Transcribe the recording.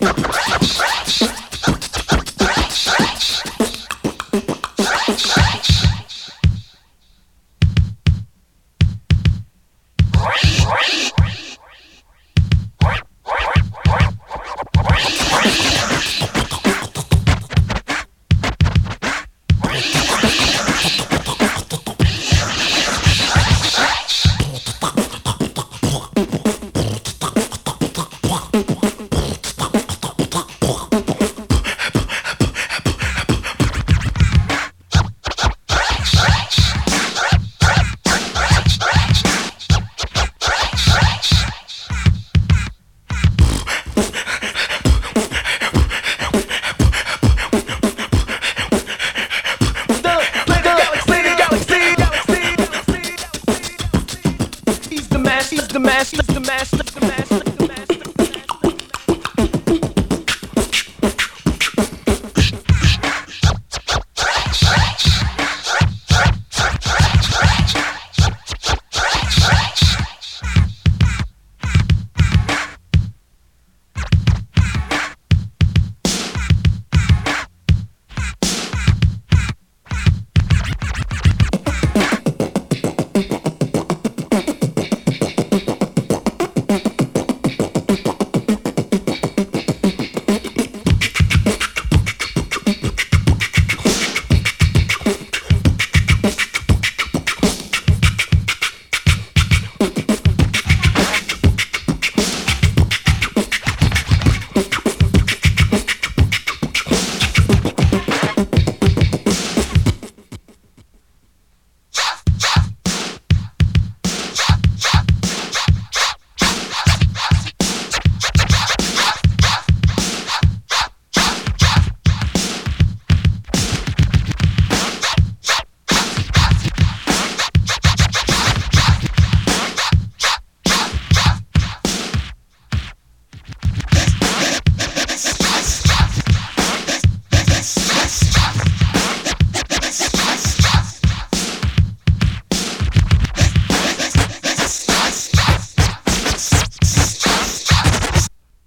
Ha ha ha! master, the master, the master, the master.